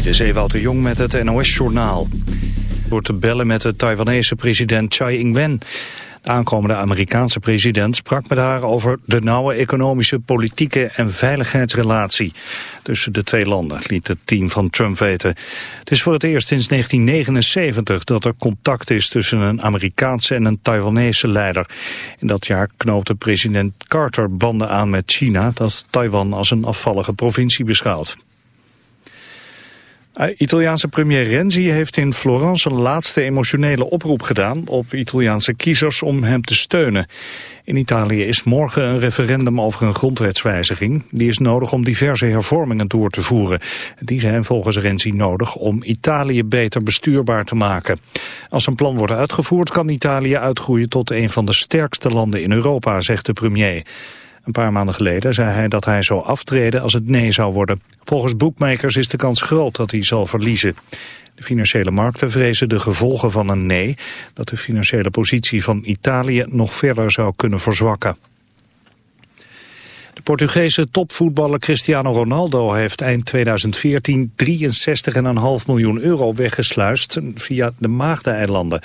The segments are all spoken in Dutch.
Dit is Ewout de Jong met het NOS-journaal. Door te bellen met de Taiwanese president Tsai Ing-wen. De aankomende Amerikaanse president sprak met haar over de nauwe economische, politieke en veiligheidsrelatie tussen de twee landen, liet het team van Trump weten. Het is voor het eerst sinds 1979 dat er contact is tussen een Amerikaanse en een Taiwanese leider. In dat jaar knoopte president Carter banden aan met China, dat Taiwan als een afvallige provincie beschouwt. Eh, Italiaanse premier Renzi heeft in Florence een laatste emotionele oproep gedaan op Italiaanse kiezers om hem te steunen. In Italië is morgen een referendum over een grondwetswijziging. Die is nodig om diverse hervormingen door te voeren. Die zijn volgens Renzi nodig om Italië beter bestuurbaar te maken. Als een plan wordt uitgevoerd kan Italië uitgroeien tot een van de sterkste landen in Europa, zegt de premier. Een paar maanden geleden zei hij dat hij zou aftreden als het nee zou worden. Volgens boekmakers is de kans groot dat hij zal verliezen. De financiële markten vrezen de gevolgen van een nee... dat de financiële positie van Italië nog verder zou kunnen verzwakken. De Portugese topvoetballer Cristiano Ronaldo heeft eind 2014 63,5 miljoen euro weggesluist via de Maagdeneilanden.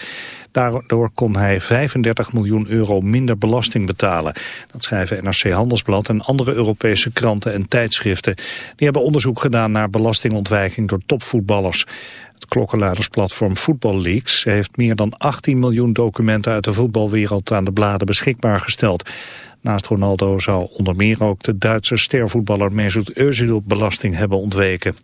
Daardoor kon hij 35 miljoen euro minder belasting betalen. Dat schrijven NRC Handelsblad en andere Europese kranten en tijdschriften. Die hebben onderzoek gedaan naar belastingontwijking door topvoetballers. Het klokkenluidersplatform Football Leaks heeft meer dan 18 miljoen documenten uit de voetbalwereld aan de bladen beschikbaar gesteld. Naast Ronaldo zou onder meer ook de Duitse stervoetballer Mesut Özil belasting hebben ontweken.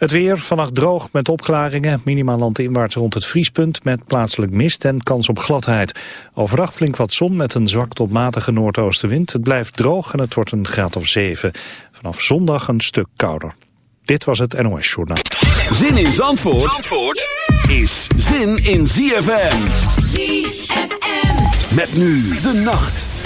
Het weer, vannacht droog met opklaringen, minimaal landinwaarts rond het vriespunt met plaatselijk mist en kans op gladheid. Overdag flink wat zon met een zwak tot matige noordoostenwind. Het blijft droog en het wordt een graad of 7. Vanaf zondag een stuk kouder. Dit was het NOS Journaal. Zin in Zandvoort, Zandvoort is zin in ZFM. ZFM. Met nu de nacht.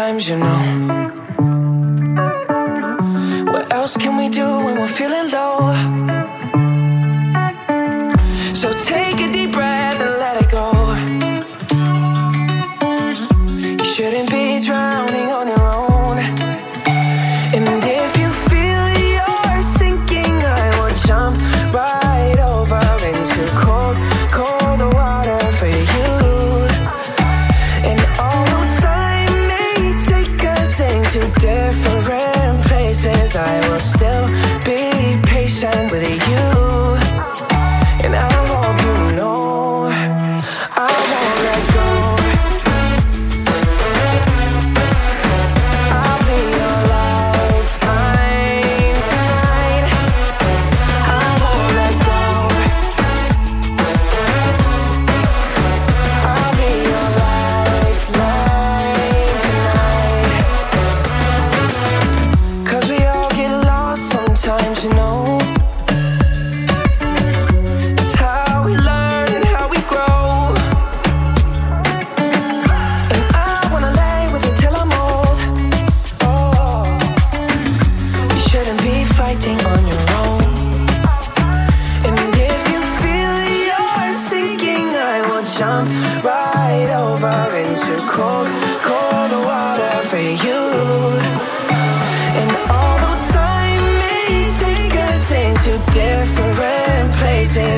Sometimes, you know.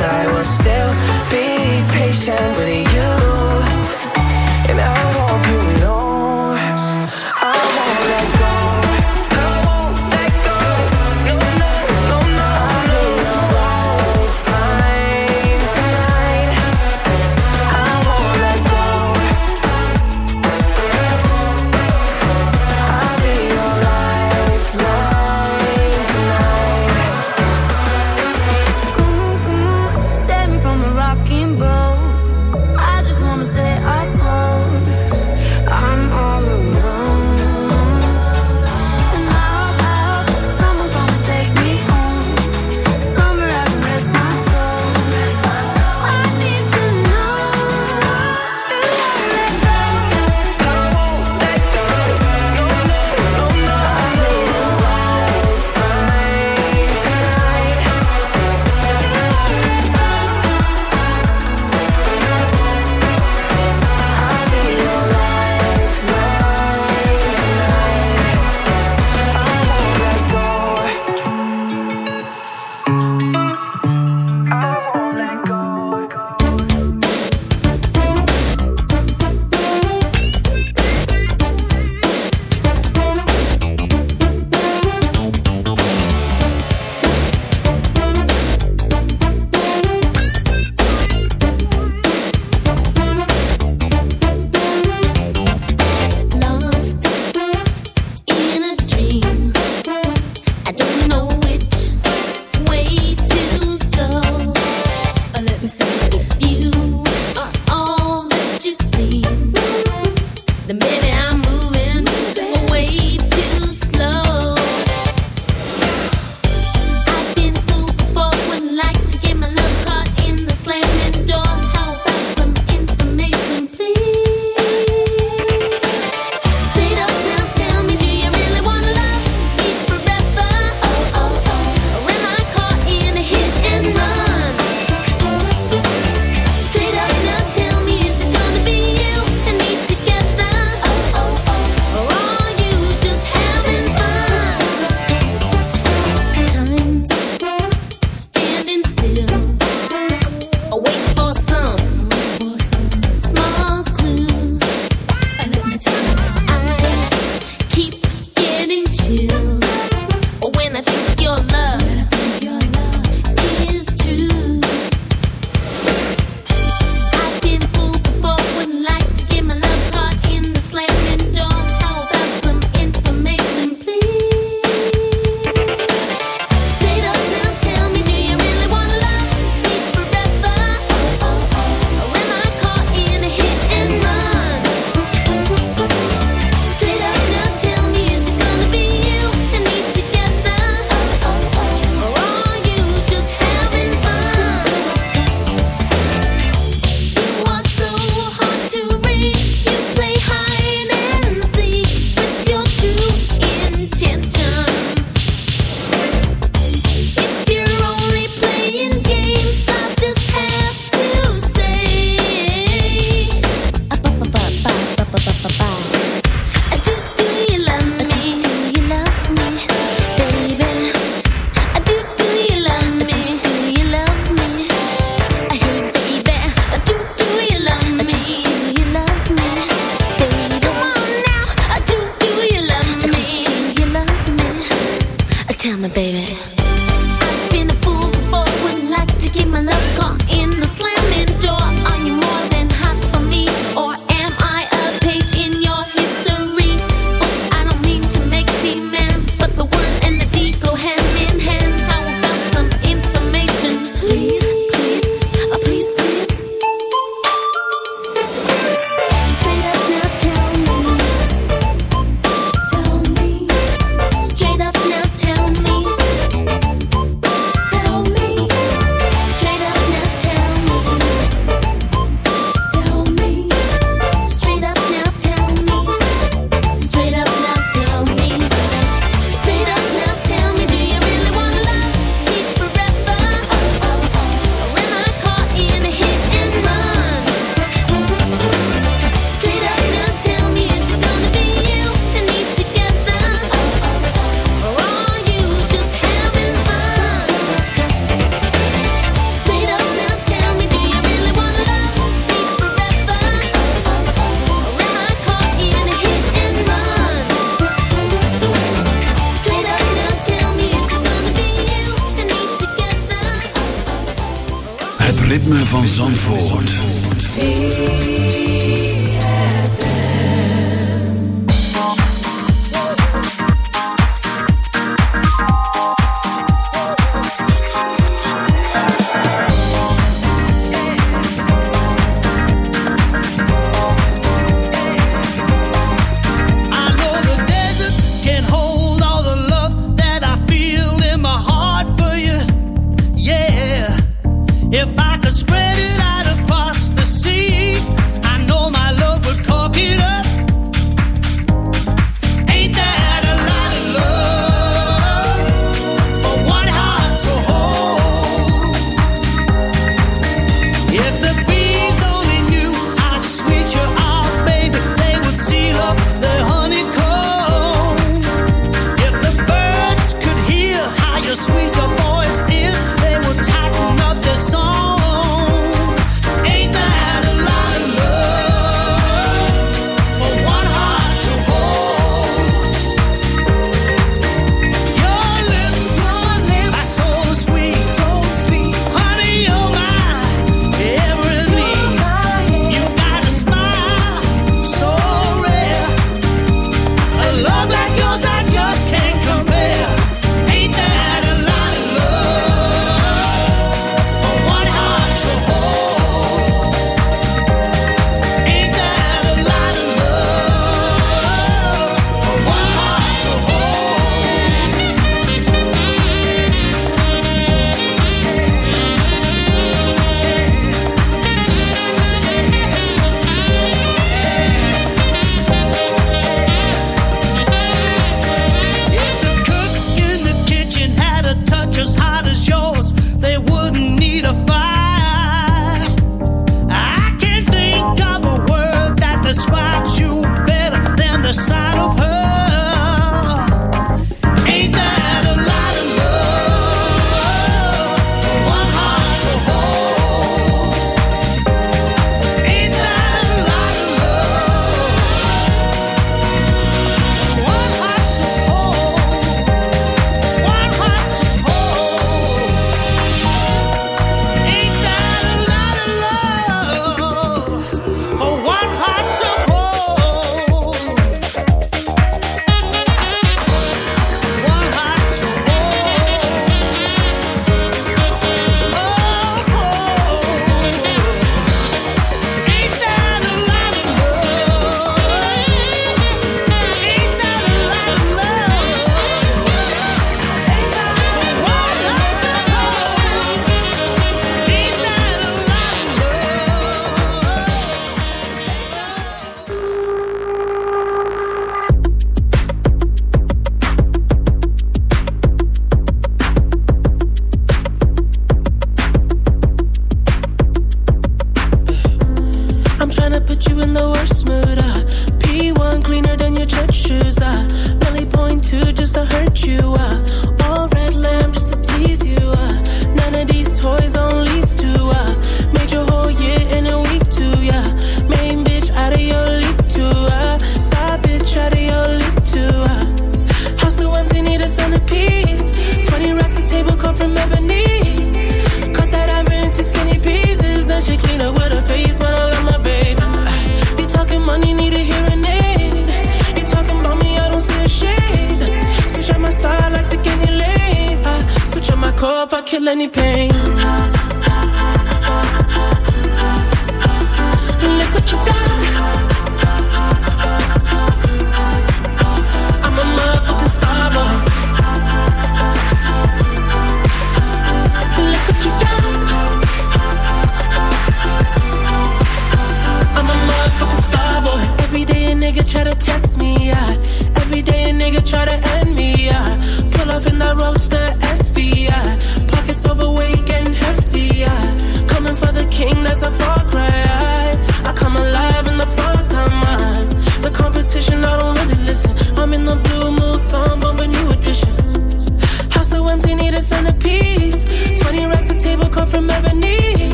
I was still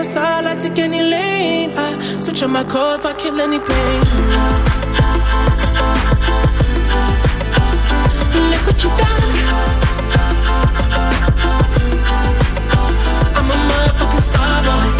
my side, I take any lane. I switch on my code if I kill any pain. Look what you done. I'm a motherfucking star boy.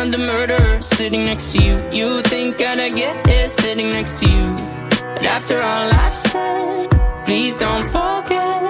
another murderer sitting next to you. You think I'd get here sitting next to you. But after all I've said, please don't forget.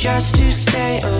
just to stay alive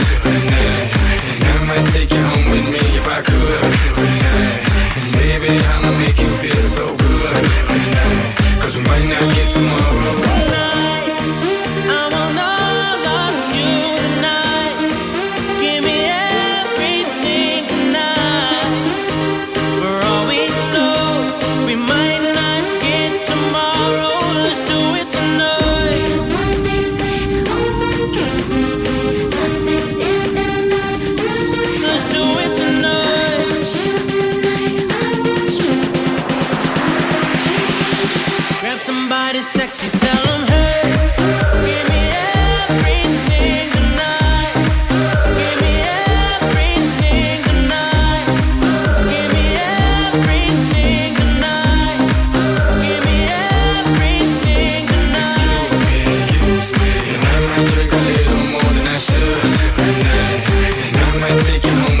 taking home.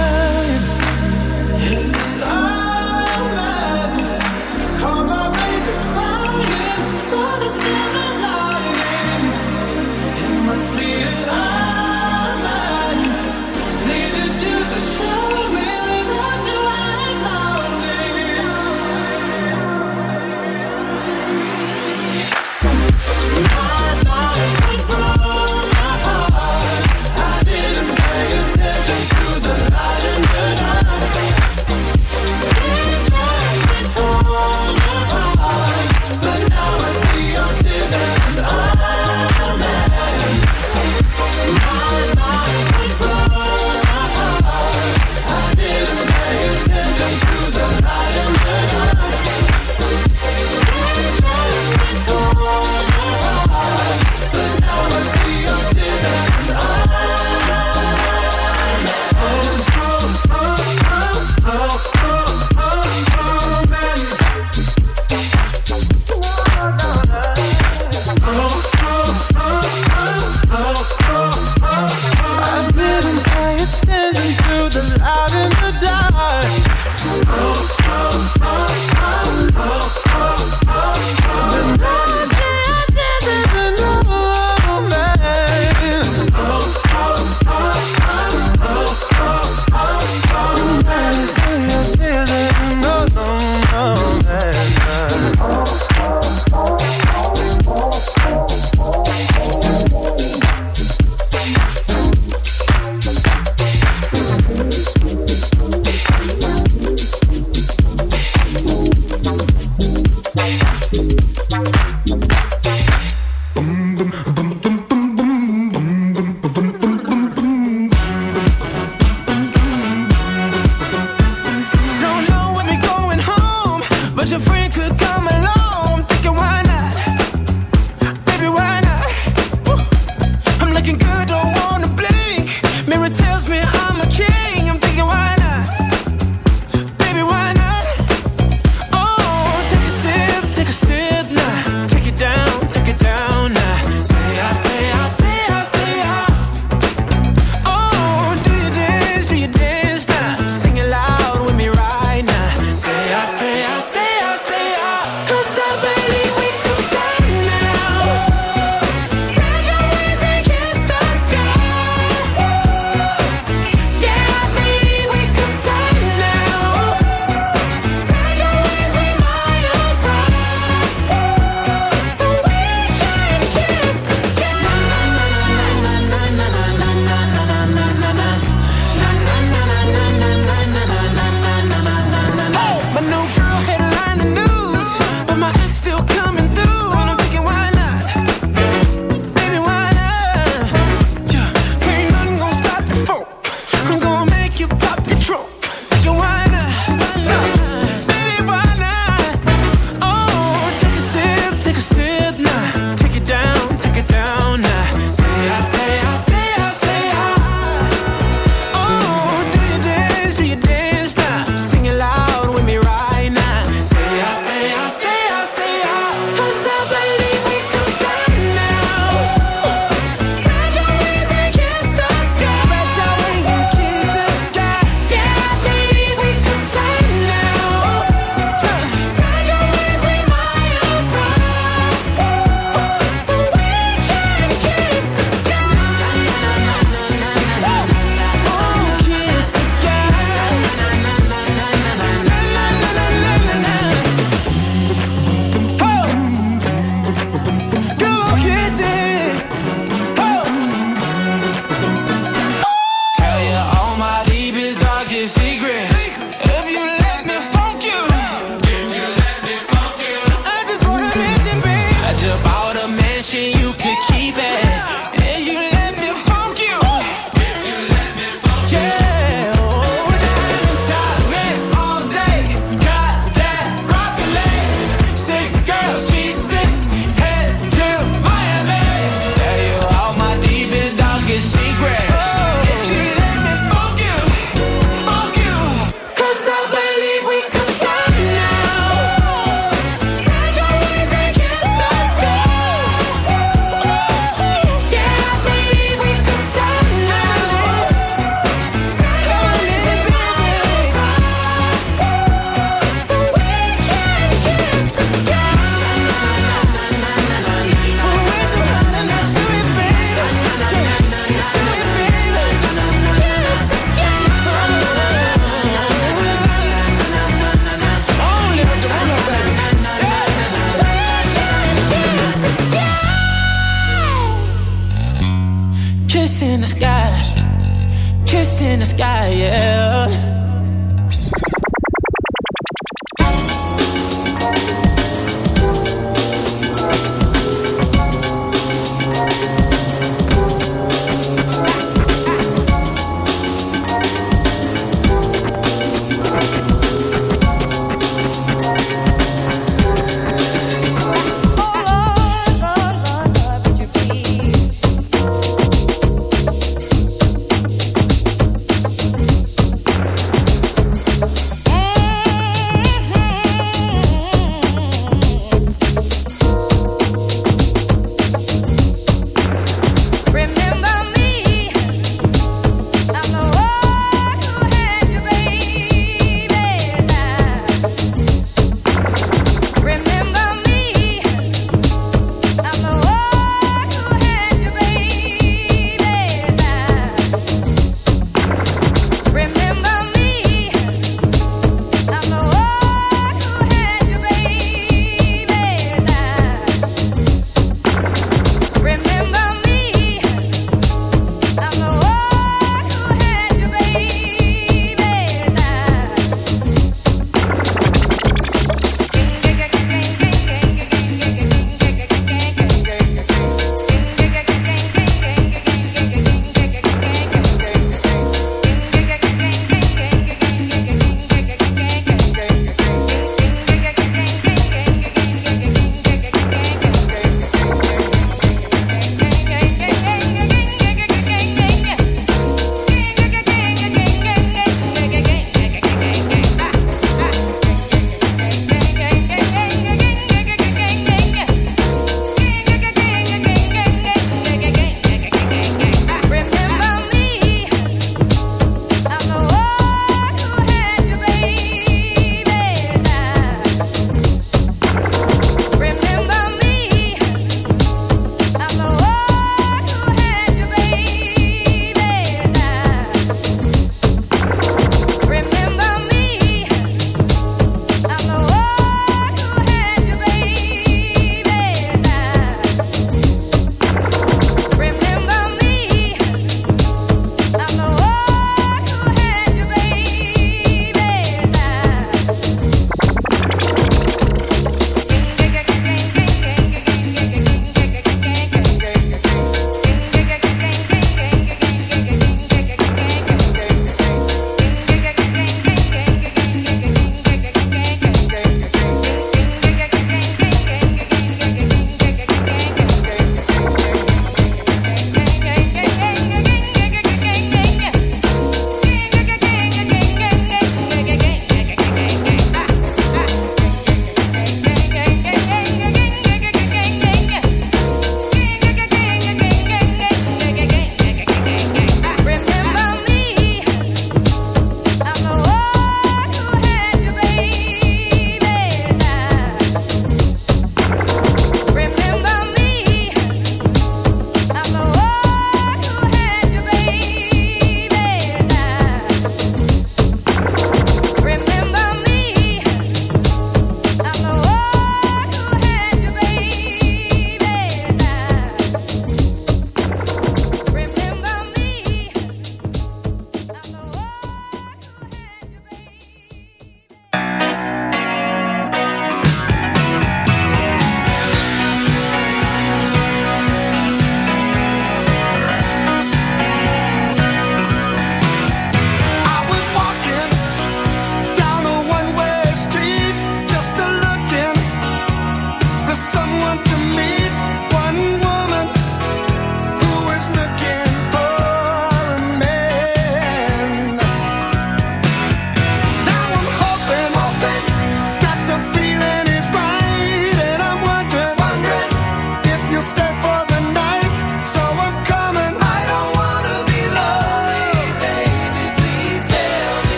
In the sky, yeah.